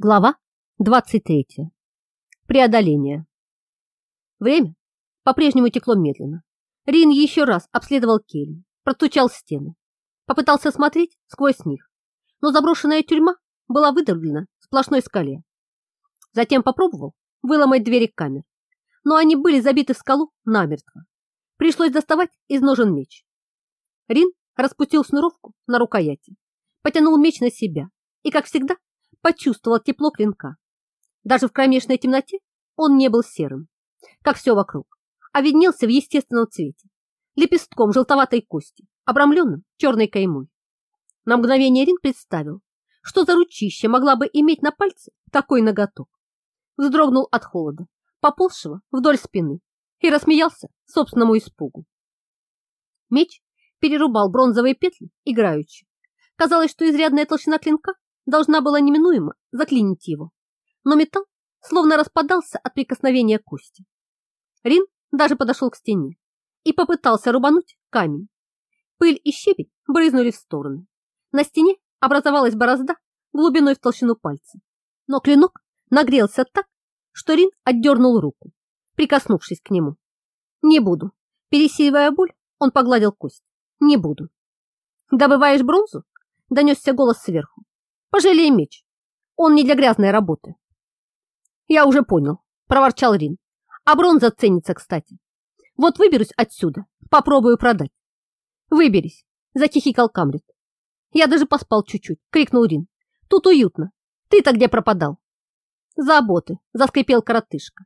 Глава 23. Преодоление. Время по-прежнему текло медленно. Рин еще раз обследовал кельи, протучал стены, попытался смотреть сквозь них, но заброшенная тюрьма была выдавлена в сплошной скале. Затем попробовал выломать двери камер, но они были забиты в скалу намертво. Пришлось доставать из ножен меч. Рин распустил шнуровку на рукояти, потянул меч на себя и, как всегда, почувствовал тепло клинка. Даже в кромешной темноте он не был серым, как все вокруг, а виднелся в естественном цвете, лепестком желтоватой кости, обрамленным черной каймой. На мгновение Рин представил, что за ручище могла бы иметь на пальце такой ноготок. Вздрогнул от холода, поползшего вдоль спины, и рассмеялся собственному испугу. Меч перерубал бронзовые петли играючи. Казалось, что изрядная толщина клинка должна была неминуемо заклинить его, но металл словно распадался от прикосновения кости. Рин даже подошел к стене и попытался рубануть камень. Пыль и щебень брызнули в стороны. На стене образовалась борозда глубиной в толщину пальца, но клинок нагрелся так, что Рин отдернул руку, прикоснувшись к нему. «Не буду». Пересиливая боль, он погладил кость. «Не буду». «Добываешь бронзу?» — донесся голос сверху. Пожалей меч. Он не для грязной работы. Я уже понял, проворчал Рин. А бронза ценится, кстати. Вот выберусь отсюда, попробую продать. Выберись, захихикал Камрит. Я даже поспал чуть-чуть, крикнул Рин. Тут уютно. Ты-то где пропадал? Заботы, заскрипел коротышка.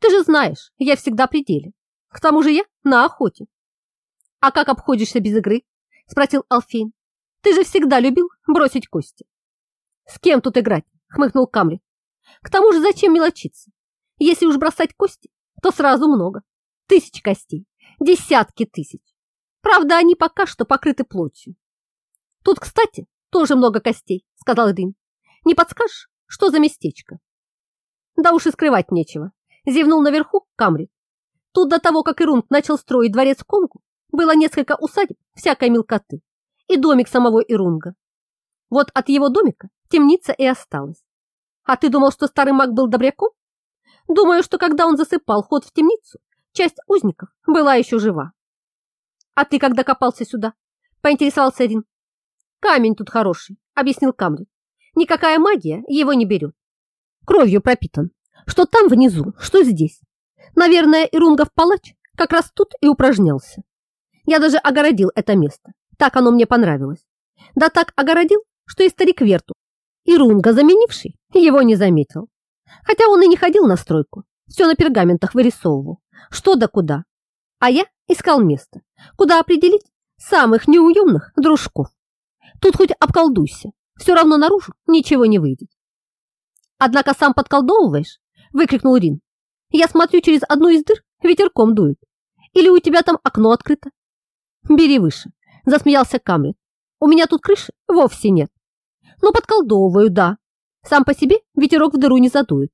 Ты же знаешь, я всегда при деле. К тому же я на охоте. А как обходишься без игры? Спросил Алфейн. Ты же всегда любил бросить кости. «С кем тут играть?» — хмыкнул Камри. «К тому же зачем мелочиться? Если уж бросать кости, то сразу много. Тысяч костей, десятки тысяч. Правда, они пока что покрыты плотью. Тут, кстати, тоже много костей, сказал Рин. Не подскажешь, что за местечко? Да уж и скрывать нечего. Зевнул наверху Камри. Тут до того, как Ирунг начал строить дворец Конгу, было несколько усадеб всякой мелкоты и домик самого Ирунга. Вот от его домика темница и осталась. А ты думал, что старый маг был добряком? Думаю, что когда он засыпал ход в темницу, часть узников была еще жива. А ты когда копался сюда? Поинтересовался один. Камень тут хороший, объяснил Камри. Никакая магия его не берет. Кровью пропитан. Что там внизу, что здесь. Наверное, Ирунгов палач как раз тут и упражнялся. Я даже огородил это место. Так оно мне понравилось. Да так огородил, что и старик Верту и Рунга, заменивший, его не заметил. Хотя он и не ходил на стройку, все на пергаментах вырисовывал, что да куда. А я искал место, куда определить самых неуемных дружков. Тут хоть обколдуйся, все равно наружу ничего не выйдет. Однако сам подколдовываешь, выкрикнул Рин. Я смотрю через одну из дыр, ветерком дует. Или у тебя там окно открыто? Бери выше, засмеялся Камлет. У меня тут крыши вовсе нет но подколдовываю, да. Сам по себе ветерок в дыру не задует.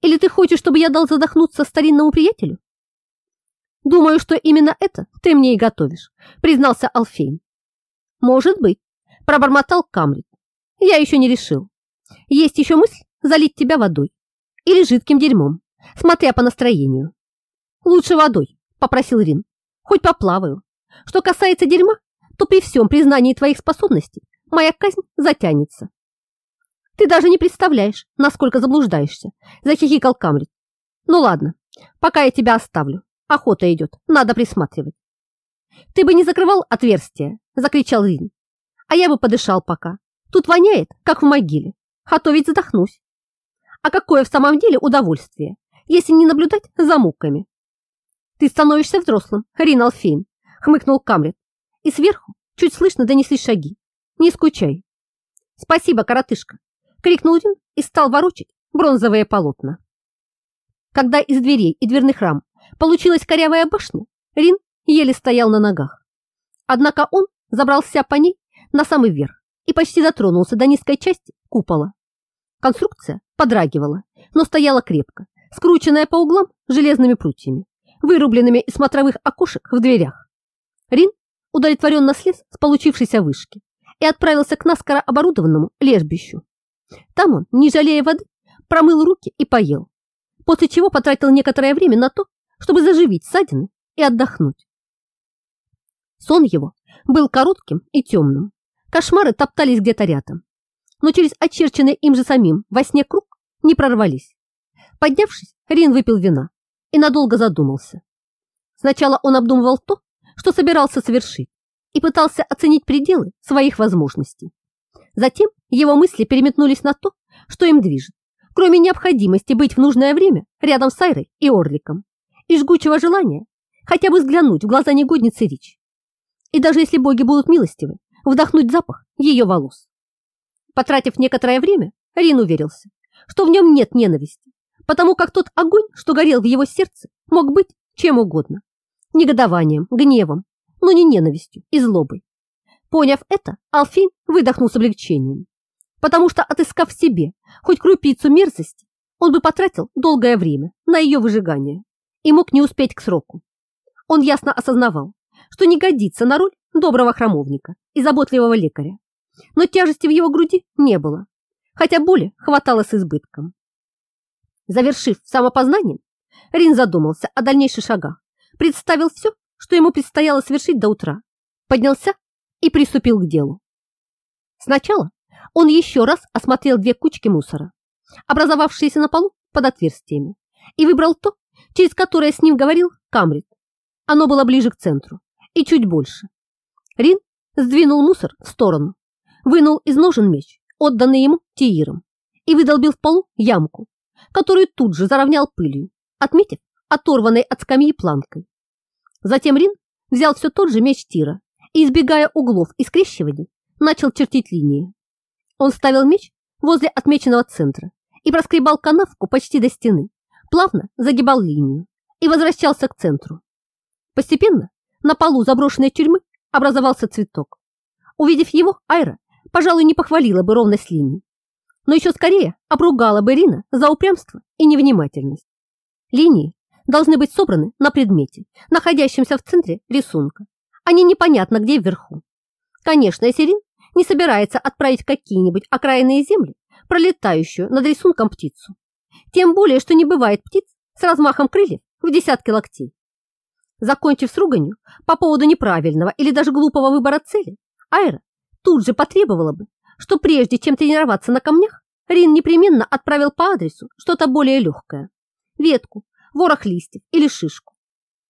Или ты хочешь, чтобы я дал задохнуться старинному приятелю? Думаю, что именно это ты мне и готовишь, признался Алфейн. Может быть, пробормотал Камрит. Я еще не решил. Есть еще мысль залить тебя водой или жидким дерьмом, смотря по настроению. Лучше водой, попросил Рин. Хоть поплаваю. Что касается дерьма, то при всем признании твоих способностей моя казнь затянется. Ты даже не представляешь, насколько заблуждаешься, захихикал Камрит. Ну ладно, пока я тебя оставлю. Охота идет, надо присматривать. Ты бы не закрывал отверстие, закричал Рин. А я бы подышал пока. Тут воняет, как в могиле. А то ведь задохнусь. А какое в самом деле удовольствие, если не наблюдать за муками? Ты становишься взрослым, Рин Алфейн, хмыкнул Камрит. И сверху чуть слышно донеслись шаги. Не скучай. Спасибо, коротышка, крикнул Рин и стал ворочать бронзовые полотна. Когда из дверей и дверных рам получилась корявая башня, Рин еле стоял на ногах. Однако он забрался по ней на самый верх и почти дотронулся до низкой части купола. Конструкция подрагивала, но стояла крепко, скрученная по углам железными прутьями, вырубленными из смотровых окошек в дверях. Рин удовлетворенно слез с получившейся вышки и отправился к наскоро оборудованному лежбищу. Там он, не жалея воды, промыл руки и поел, после чего потратил некоторое время на то, чтобы заживить ссадины и отдохнуть. Сон его был коротким и темным. Кошмары топтались где-то рядом, но через очерченный им же самим во сне круг не прорвались. Поднявшись, Рин выпил вина и надолго задумался. Сначала он обдумывал то, что собирался совершить, и пытался оценить пределы своих возможностей. Затем его мысли переметнулись на то, что им движет, кроме необходимости быть в нужное время рядом с Айрой и Орликом, и жгучего желания хотя бы взглянуть в глаза негодницы Рич. И даже если боги будут милостивы, вдохнуть запах ее волос. Потратив некоторое время, Рин уверился, что в нем нет ненависти, потому как тот огонь, что горел в его сердце, мог быть чем угодно. Негодованием, гневом, но не ненавистью и злобой. Поняв это, Алфин выдохнул с облегчением, потому что, отыскав в себе хоть крупицу мерзости, он бы потратил долгое время на ее выжигание и мог не успеть к сроку. Он ясно осознавал, что не годится на роль доброго храмовника и заботливого лекаря, но тяжести в его груди не было, хотя боли хватало с избытком. Завершив самопознание, Рин задумался о дальнейших шагах, представил все, что ему предстояло совершить до утра, поднялся и приступил к делу. Сначала он еще раз осмотрел две кучки мусора, образовавшиеся на полу под отверстиями, и выбрал то, через которое с ним говорил Камрит. Оно было ближе к центру и чуть больше. Рин сдвинул мусор в сторону, вынул из ножен меч, отданный ему Тииром, и выдолбил в полу ямку, которую тут же заровнял пылью, отметив оторванной от скамьи планкой. Затем Рин взял все тот же меч Тира и, избегая углов и скрещиваний, начал чертить линии. Он ставил меч возле отмеченного центра и проскребал канавку почти до стены, плавно загибал линию и возвращался к центру. Постепенно на полу заброшенной тюрьмы образовался цветок. Увидев его, Айра, пожалуй, не похвалила бы ровность линий, но еще скорее обругала бы Рина за упрямство и невнимательность. Линии должны быть собраны на предмете, находящемся в центре рисунка, не непонятно где вверху. Конечно, если Рин не собирается отправить какие-нибудь окраинные земли, пролетающую над рисунком птицу. Тем более, что не бывает птиц с размахом крыльев в десятки локтей. Закончив с руганью по поводу неправильного или даже глупого выбора цели, Айра тут же потребовала бы, что прежде чем тренироваться на камнях, Рин непременно отправил по адресу что-то более легкое. Ветку, ворох листьев или шишку.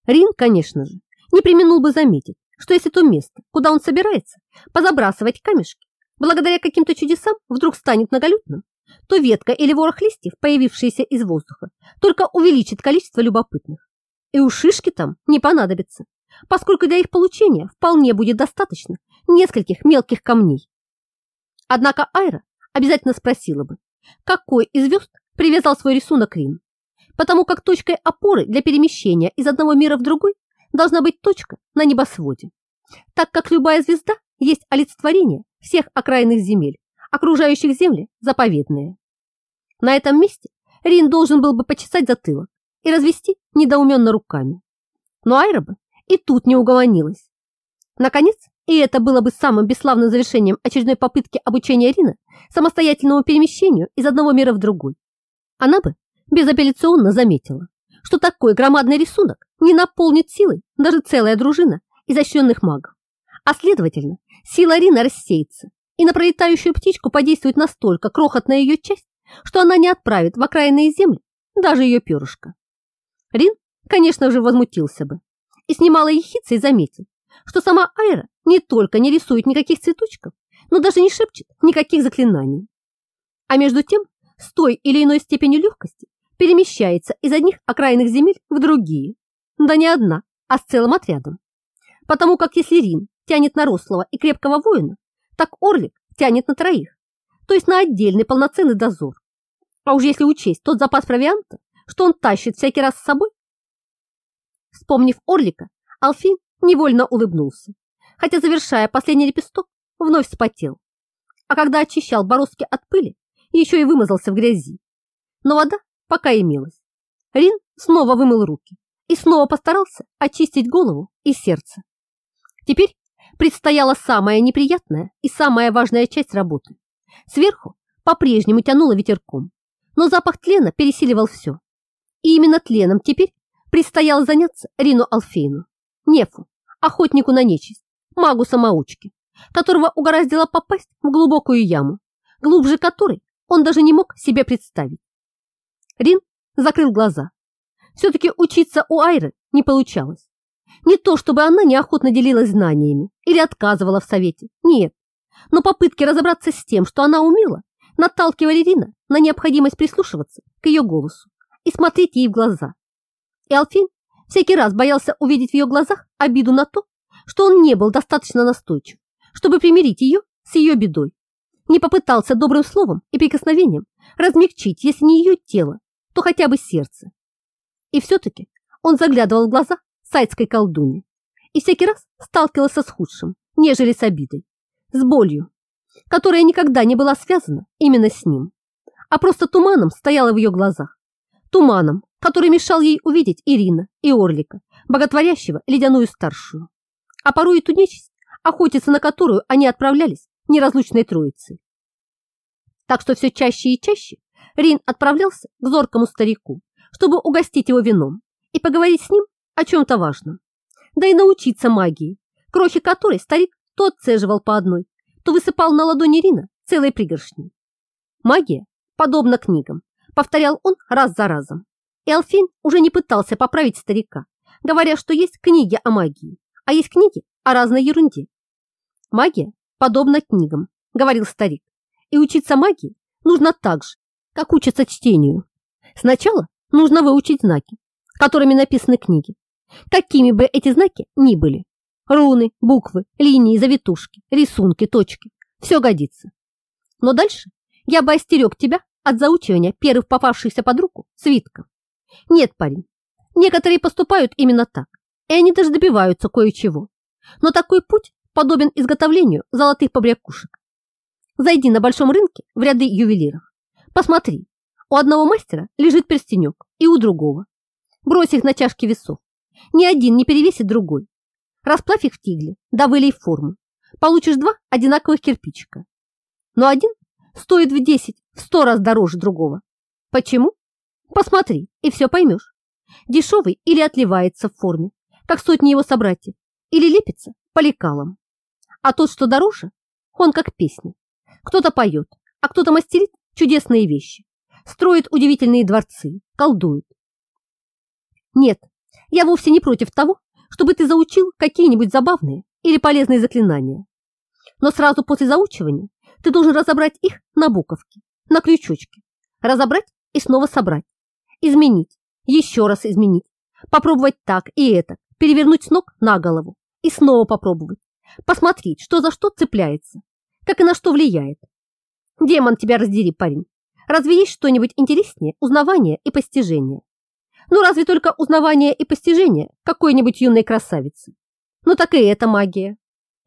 Рин, конечно же, не применул бы заметить, что если то место, куда он собирается, позабрасывать камешки, благодаря каким-то чудесам вдруг станет многолюдным, то ветка или ворох листьев, появившиеся из воздуха, только увеличит количество любопытных и у шишки там не понадобится, поскольку для их получения вполне будет достаточно нескольких мелких камней. Однако Айра обязательно спросила бы, какой из звезд привязал свой рисунок Рин, потому как точкой опоры для перемещения из одного мира в другой должна быть точка на небосводе, так как любая звезда есть олицетворение всех окраинных земель, окружающих земли заповедные. На этом месте Рин должен был бы почесать затылок и развести недоуменно руками. Но Айроба и тут не угомонилась. Наконец, и это было бы самым бесславным завершением очередной попытки обучения Рина самостоятельному перемещению из одного мира в другой. Она бы безапелляционно заметила, что такой громадный рисунок не наполнит силой даже целая дружина изощренных магов. А следовательно, сила Рина рассеется, и на пролетающую птичку подействует настолько крохотная ее часть, что она не отправит в окраинные земли даже ее перышко. Рин, конечно же, возмутился бы и с немалой ехицей заметил, что сама Айра не только не рисует никаких цветочков, но даже не шепчет никаких заклинаний. А между тем, с той или иной степенью легкости перемещается из одних окраинных земель в другие. Да не одна, а с целым отрядом. Потому как если Рин тянет на рослого и крепкого воина, так Орлик тянет на троих, то есть на отдельный полноценный дозор. А уж если учесть тот запас провианта, что он тащит всякий раз с собой? Вспомнив Орлика, Алфин невольно улыбнулся, хотя, завершая последний лепесток, вновь вспотел. А когда очищал бороздки от пыли, еще и вымазался в грязи. Но вода пока имелась. Рин снова вымыл руки и снова постарался очистить голову и сердце. Теперь предстояла самая неприятная и самая важная часть работы. Сверху по-прежнему тянуло ветерком, но запах тлена пересиливал все. И именно тленом теперь предстояло заняться Рину Алфейну, Нефу, охотнику на нечисть, магу-самоучке, которого угораздило попасть в глубокую яму, глубже которой он даже не мог себе представить. Рин закрыл глаза. Все-таки учиться у Айры не получалось. Не то, чтобы она неохотно делилась знаниями или отказывала в совете, нет. Но попытки разобраться с тем, что она умела, наталкивали Рина на необходимость прислушиваться к ее голосу и смотреть ей в глаза. И Алфин всякий раз боялся увидеть в ее глазах обиду на то, что он не был достаточно настойчив, чтобы примирить ее с ее бедой. Не попытался добрым словом и прикосновением размягчить, если не ее тело, то хотя бы сердце. И все-таки он заглядывал в глаза сайтской колдуни и всякий раз сталкивался с худшим, нежели с обидой, с болью, которая никогда не была связана именно с ним, а просто туманом стояла в ее глазах, туманом, который мешал ей увидеть Ирина и Орлика, боготворящего ледяную старшую, а порой и ту нечисть, охотиться на которую они отправлялись неразлучной троицей. Так что все чаще и чаще Рин отправлялся к зоркому старику, чтобы угостить его вином и поговорить с ним о чем-то важном, да и научиться магии, крохи которой старик то отцеживал по одной, то высыпал на ладони Рина целой пригоршней. Магия, подобно книгам, повторял он раз за разом. И Алфин уже не пытался поправить старика, говоря, что есть книги о магии, а есть книги о разной ерунде. Магия подобна книгам, говорил старик, и учиться магии нужно так же, как учатся чтению. Сначала нужно выучить знаки, которыми написаны книги, какими бы эти знаки ни были. Руны, буквы, линии, завитушки, рисунки, точки. Все годится. Но дальше я бы остерег тебя от заучивания первых попавшихся под руку свитков. Нет, парень, некоторые поступают именно так, и они даже добиваются кое-чего. Но такой путь подобен изготовлению золотых побрякушек. Зайди на большом рынке в ряды ювелиров. Посмотри, у одного мастера лежит перстенек, и у другого. Брось их на чашки весов. Ни один не перевесит другой. Расплавь их в тигле, да вылей форму. Получишь два одинаковых кирпичика. Но один стоит в 10, в 100 раз дороже другого. Почему? Посмотри, и все поймешь. Дешевый или отливается в форме, как сотни его собратьев, или лепится по лекалам. А тот, что дороже, он как песня. Кто-то поет, а кто-то мастерит чудесные вещи, строит удивительные дворцы, колдует. Нет, я вовсе не против того, чтобы ты заучил какие-нибудь забавные или полезные заклинания. Но сразу после заучивания ты должен разобрать их на буковки, на крючочки, разобрать и снова собрать, изменить, еще раз изменить, попробовать так и это, перевернуть с ног на голову и снова попробовать, посмотреть, что за что цепляется, как и на что влияет. Демон тебя раздери, парень. Разве есть что-нибудь интереснее узнавания и постижения? Ну, разве только узнавание и постижение какой-нибудь юной красавицы. Ну, так и это магия.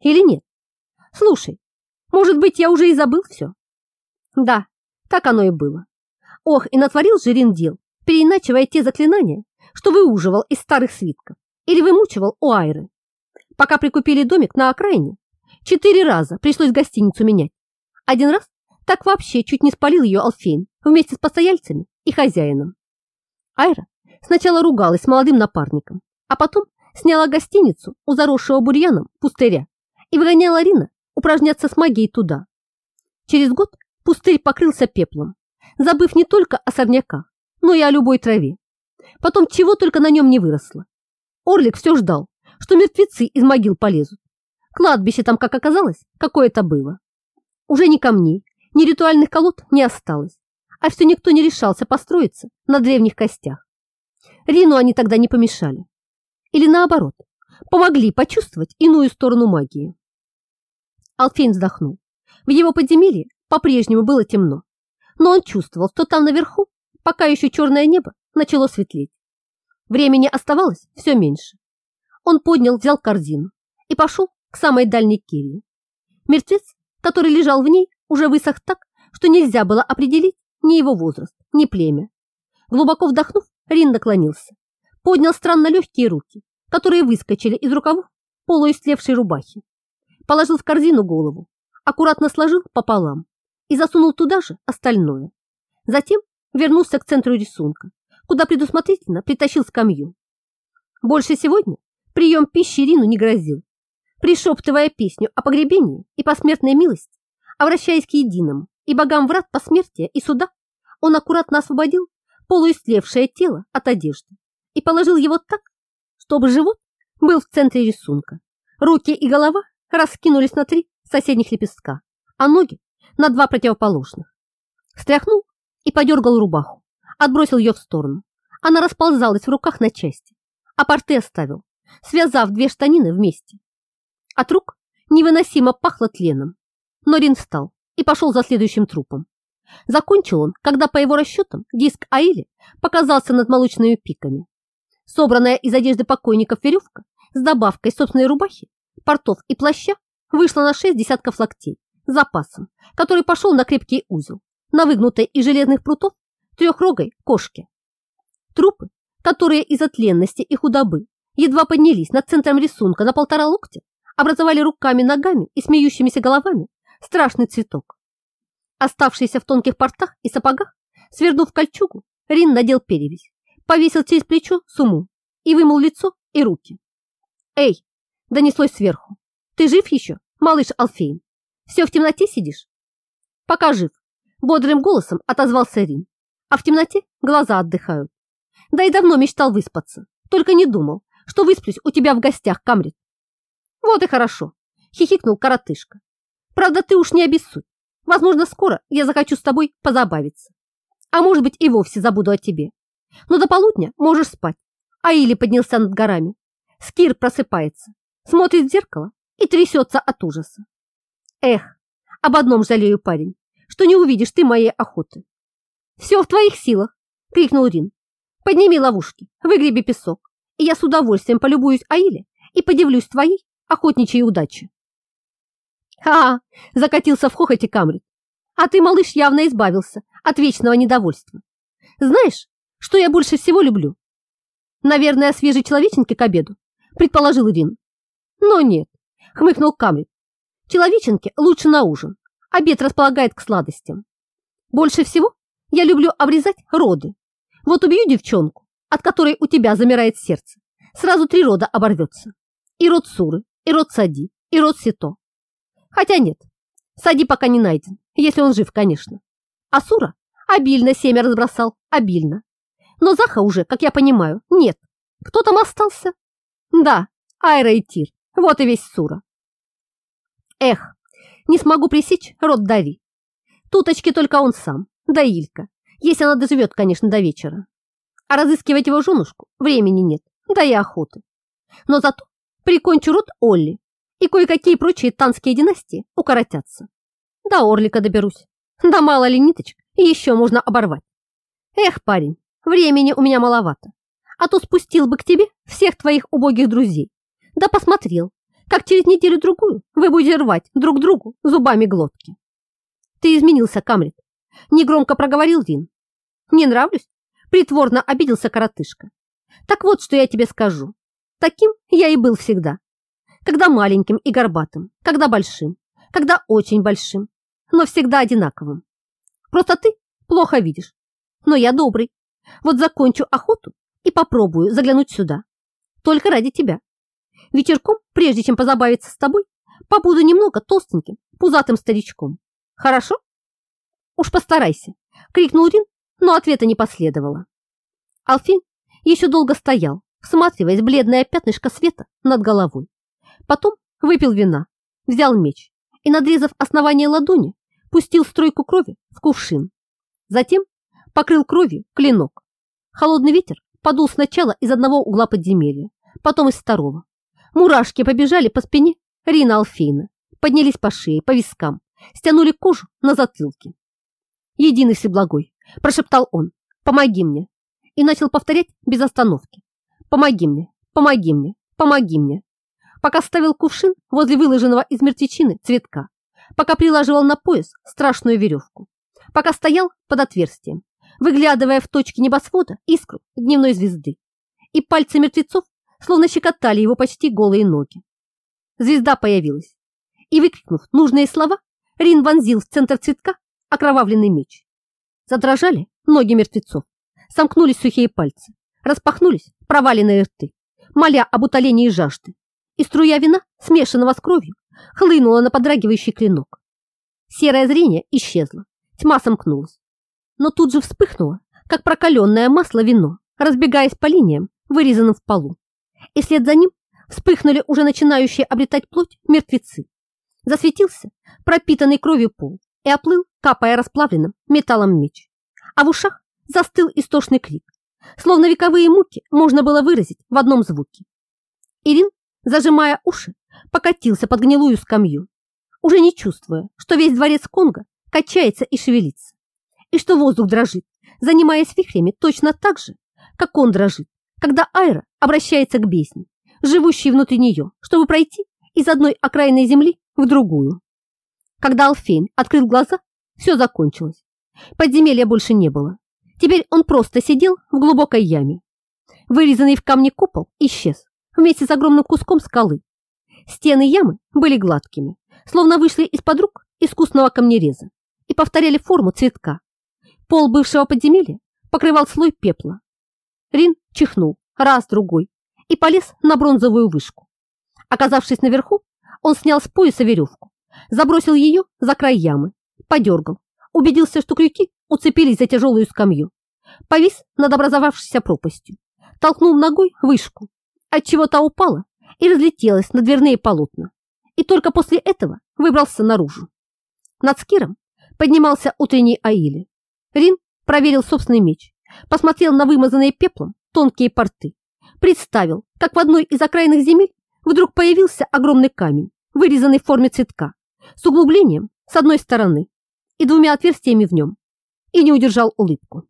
Или нет? Слушай, может быть, я уже и забыл все? Да, так оно и было. Ох, и натворил Жирин дел, переиначивая те заклинания, что выуживал из старых свитков или вымучивал у Айры. Пока прикупили домик на окраине, четыре раза пришлось гостиницу менять. Один раз так вообще чуть не спалил ее Алфейн вместе с постояльцами и хозяином. Айра сначала ругалась с молодым напарником, а потом сняла гостиницу у заросшего бурьяном пустыря и выгоняла Рина упражняться с магией туда. Через год пустырь покрылся пеплом, забыв не только о сорняках, но и о любой траве. Потом чего только на нем не выросло. Орлик все ждал, что мертвецы из могил полезут. Кладбище там, как оказалось, какое-то было. Уже ни камней, ни ритуальных колод не осталось, а все никто не решался построиться на древних костях. Рину они тогда не помешали. Или наоборот, помогли почувствовать иную сторону магии. Алфейн вздохнул. В его подземелье по-прежнему было темно, но он чувствовал, что там наверху, пока еще черное небо, начало светлеть. Времени оставалось все меньше. Он поднял, взял корзину и пошел к самой дальней келье. Мертвец, который лежал в ней, уже высох так, что нельзя было определить ни его возраст, ни племя. Глубоко вдохнув, Рин наклонился, поднял странно легкие руки, которые выскочили из рукавов полуистлевшей рубахи, положил в корзину голову, аккуратно сложил пополам и засунул туда же остальное. Затем вернулся к центру рисунка, куда предусмотрительно притащил скамью. Больше сегодня прием пищи Рину не грозил. Пришептывая песню о погребении и посмертной милости, обращаясь к единому и богам врат посмертия и суда, он аккуратно освободил полуистлевшее тело от одежды и положил его так, чтобы живот был в центре рисунка. Руки и голова раскинулись на три соседних лепестка, а ноги на два противоположных. Встряхнул и подергал рубаху, отбросил ее в сторону. Она расползалась в руках на части, а порты оставил, связав две штанины вместе. От рук невыносимо пахло тленом, но Рин встал и пошел за следующим трупом. Закончил он, когда, по его расчетам, диск Аили показался над молочными пиками. Собранная из одежды покойников веревка с добавкой собственной рубахи, портов и плаща вышла на шесть десятков локтей с запасом, который пошел на крепкий узел, на выгнутой из железных прутов трехрогой кошке. Трупы, которые из-за и худобы едва поднялись над центром рисунка на полтора локтя, образовали руками, ногами и смеющимися головами страшный цветок. Оставшийся в тонких портах и сапогах, свернув кольчугу, Рин надел перевязь, повесил через плечо суму и вымыл лицо и руки. «Эй!» — донеслось сверху. «Ты жив еще, малыш Алфейн? Все в темноте сидишь?» «Пока жив», — бодрым голосом отозвался Рин. «А в темноте глаза отдыхают. Да и давно мечтал выспаться, только не думал, что высплюсь у тебя в гостях, Камрит». «Вот и хорошо», — хихикнул коротышка. «Правда, ты уж не обессудь. Возможно, скоро я захочу с тобой позабавиться. А может быть, и вовсе забуду о тебе. Но до полудня можешь спать. А или поднялся над горами. Скир просыпается, смотрит в зеркало и трясется от ужаса. Эх, об одном жалею, парень, что не увидишь ты моей охоты. Все в твоих силах, крикнул Рин. Подними ловушки, выгреби песок, и я с удовольствием полюбуюсь Аиле и подивлюсь твоей охотничьей удаче. Ха! закатился в хохоте Камрит. А ты, малыш, явно избавился от вечного недовольства. Знаешь, что я больше всего люблю? Наверное, свежие человеченки к обеду, предположил Ирин. Но нет, хмыкнул Камрит. Человеченки лучше на ужин. Обед располагает к сладостям. Больше всего я люблю обрезать роды. Вот убью девчонку, от которой у тебя замирает сердце. Сразу три рода оборвется. И род Суры, и род Сади, и род Сито. Хотя нет, Сади пока не найден, если он жив, конечно. А Сура обильно семя разбросал, обильно. Но Заха уже, как я понимаю, нет. Кто там остался? Да, Айра и Тир. Вот и весь Сура. Эх, не смогу пресечь рот Дави. Туточки только он сам, да Илька, если она доживет, конечно, до вечера. А разыскивать его женушку времени нет, да и охоты. Но зато прикончу рот Олли, и кое-какие прочие танские династии укоротятся. До Орлика доберусь. Да мало ли ниточек, и еще можно оборвать. Эх, парень, времени у меня маловато. А то спустил бы к тебе всех твоих убогих друзей. Да посмотрел, как через неделю-другую вы будете рвать друг другу зубами глотки. Ты изменился, Камрит. Негромко проговорил Вин. Не нравлюсь? Притворно обиделся коротышка. Так вот, что я тебе скажу. Таким я и был всегда когда маленьким и горбатым, когда большим, когда очень большим, но всегда одинаковым. Просто ты плохо видишь, но я добрый. Вот закончу охоту и попробую заглянуть сюда. Только ради тебя. Вечерком, прежде чем позабавиться с тобой, побуду немного толстеньким, пузатым старичком. Хорошо? Уж постарайся, крикнул Рин, но ответа не последовало. Алфин еще долго стоял, всматриваясь в бледное пятнышко света над головой. Потом выпил вина, взял меч и, надрезав основание ладони, пустил струйку крови в кувшин. Затем покрыл кровью клинок. Холодный ветер подул сначала из одного угла подземелья, потом из второго. Мурашки побежали по спине Рина Алфейна, поднялись по шее, по вискам, стянули кожу на затылке. «Единый Всеблагой!» – прошептал он. «Помоги мне!» И начал повторять без остановки. «Помоги мне! Помоги мне! Помоги мне!» Пока ставил кувшин возле выложенного из мертвечины цветка, пока прилаживал на пояс страшную веревку, пока стоял под отверстием, выглядывая в точке небосвода искру дневной звезды, и пальцы мертвецов словно щекотали его почти голые ноги. Звезда появилась, и, выкрикнув нужные слова, Рин вонзил в центр цветка окровавленный меч. Задрожали ноги мертвецов, сомкнулись сухие пальцы, распахнулись проваленные рты, моля об утолении жажды, и струя вина, смешанного с кровью, хлынула на подрагивающий клинок. Серое зрение исчезло, тьма сомкнулась, но тут же вспыхнуло, как прокаленное масло вино, разбегаясь по линиям, вырезанным в полу. И след за ним вспыхнули уже начинающие обретать плоть мертвецы. Засветился пропитанный кровью пол и оплыл, капая расплавленным металлом меч. А в ушах застыл истошный крик, словно вековые муки можно было выразить в одном звуке. Ирин, зажимая уши, покатился под гнилую скамью, уже не чувствуя, что весь дворец Конга качается и шевелится, и что воздух дрожит, занимаясь вихрями точно так же, как он дрожит, когда Айра обращается к бездне, живущей внутри нее, чтобы пройти из одной окраинной земли в другую. Когда Алфейн открыл глаза, все закончилось. Подземелья больше не было. Теперь он просто сидел в глубокой яме. Вырезанный в камне купол исчез вместе с огромным куском скалы. Стены ямы были гладкими, словно вышли из-под рук искусного камнереза и повторяли форму цветка. Пол бывшего подземелья покрывал слой пепла. Рин чихнул раз, другой и полез на бронзовую вышку. Оказавшись наверху, он снял с пояса веревку, забросил ее за край ямы, подергал, убедился, что крюки уцепились за тяжелую скамью, повис над образовавшейся пропастью, толкнул ногой вышку, отчего та упала и разлетелась на дверные полотна, и только после этого выбрался наружу. Над Скиром поднимался утренний Аили. Рин проверил собственный меч, посмотрел на вымазанные пеплом тонкие порты, представил, как в одной из окраинных земель вдруг появился огромный камень, вырезанный в форме цветка, с углублением с одной стороны и двумя отверстиями в нем, и не удержал улыбку.